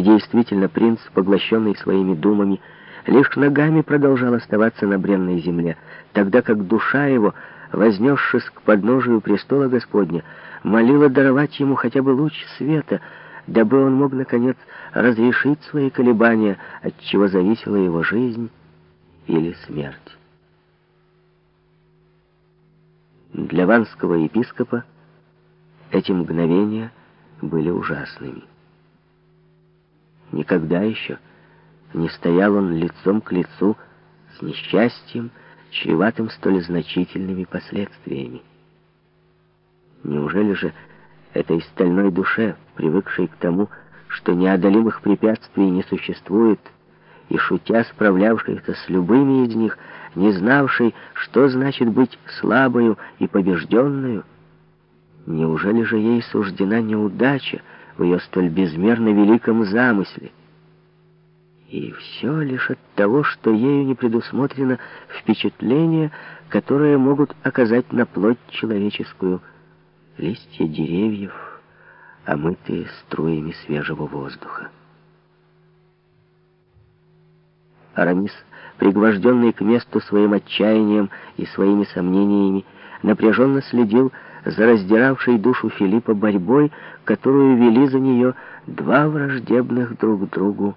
И действительно, принц, поглощенный своими думами, лишь ногами продолжал оставаться на бренной земле, тогда как душа его, вознесшись к подножию престола Господня, молила даровать ему хотя бы луч света, дабы он мог, наконец, разрешить свои колебания, от чего зависела его жизнь или смерть. Для ванского епископа эти мгновения были ужасными. Никогда еще не стоял он лицом к лицу с несчастьем, чреватым столь значительными последствиями. Неужели же этой стальной душе, привыкшей к тому, что неодолимых препятствий не существует, и шутя справлявшейся с любыми из них, не знавшей, что значит быть слабою и побежденную, неужели же ей суждена неудача в ее столь безмерно великом замысле? И все лишь от того, что ею не предусмотрено впечатление, которое могут оказать на плоть человеческую листья деревьев, омытые струями свежего воздуха. Арамис, пригвожденный к месту своим отчаянием и своими сомнениями, напряженно следил за раздиравшей душу Филиппа борьбой, которую вели за нее два враждебных друг другу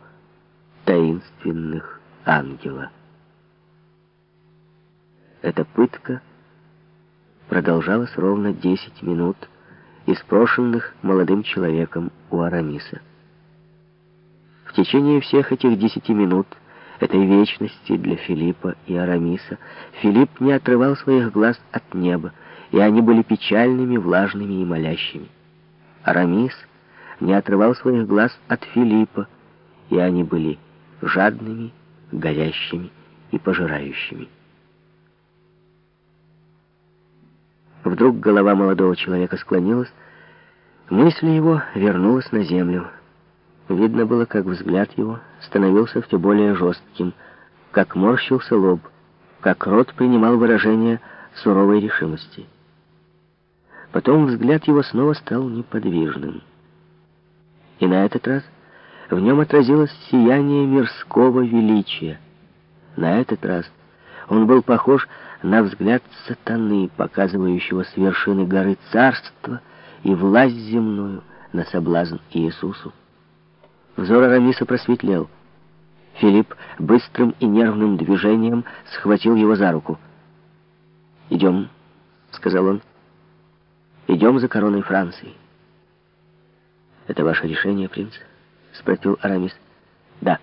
таинственных ангела. Эта пытка продолжалась ровно 10 минут, испрошенных молодым человеком у Арамиса. В течение всех этих десяти минут, этой вечности для Филиппа и Арамиса, Филипп не отрывал своих глаз от неба, и они были печальными, влажными и молящими. Арамис не отрывал своих глаз от Филиппа, и они были жадными, горящими и пожирающими. Вдруг голова молодого человека склонилась, мысль его вернулась на землю. Видно было, как взгляд его становился все более жестким, как морщился лоб, как рот принимал выражение суровой решимости. Потом взгляд его снова стал неподвижным. И на этот раз в нем отразилось сияние мирского величия. На этот раз он был похож на взгляд сатаны, показывающего с вершины горы царства и власть земную на соблазн Иисусу. Взор Арамиса просветлел. Филипп быстрым и нервным движением схватил его за руку. «Идем», — сказал он. «Идем за короной Франции». «Это ваше решение, принц?» — спросил Арамис. «Да».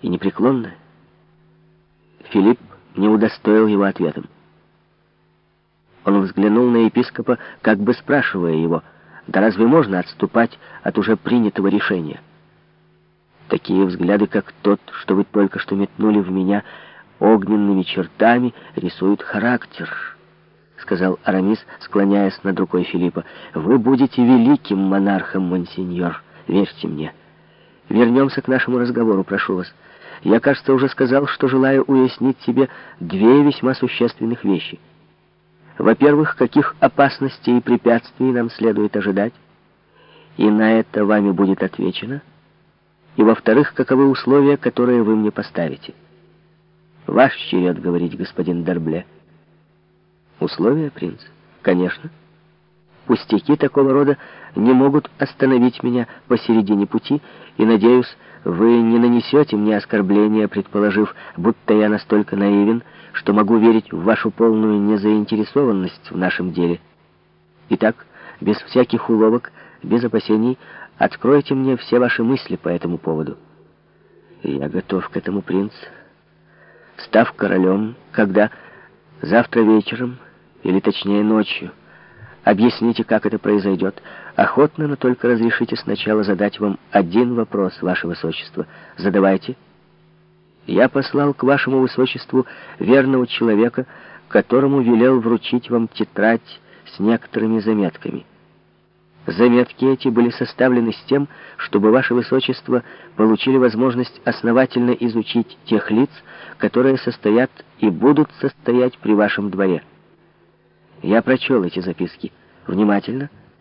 «И непреклонно?» Филипп не удостоил его ответом. Он взглянул на епископа, как бы спрашивая его, «Да разве можно отступать от уже принятого решения?» Такие взгляды, как тот, что вы только что метнули в меня, огненными чертами рисуют характер, — сказал Арамис, склоняясь над рукой Филиппа. «Вы будете великим монархом, монсеньор». Верьте мне. Вернемся к нашему разговору, прошу вас. Я, кажется, уже сказал, что желаю уяснить себе две весьма существенных вещи. Во-первых, каких опасностей и препятствий нам следует ожидать, и на это вами будет отвечено. И во-вторых, каковы условия, которые вы мне поставите. Ваш черед говорить, господин Дербле. Условия, принц? Конечно. Пустяки такого рода не могут остановить меня посередине пути, и, надеюсь, вы не нанесете мне оскорбления, предположив, будто я настолько наивен, что могу верить в вашу полную незаинтересованность в нашем деле. Итак, без всяких уловок, без опасений, откройте мне все ваши мысли по этому поводу. Я готов к этому, принц. Став королем, когда завтра вечером, или точнее ночью, Объясните, как это произойдет. Охотно, но только разрешите сначала задать вам один вопрос, ваше высочество. Задавайте. Я послал к вашему высочеству верного человека, которому велел вручить вам тетрадь с некоторыми заметками. Заметки эти были составлены с тем, чтобы ваше высочество получили возможность основательно изучить тех лиц, которые состоят и будут состоять при вашем дворе. Я прочел эти записки внимательно,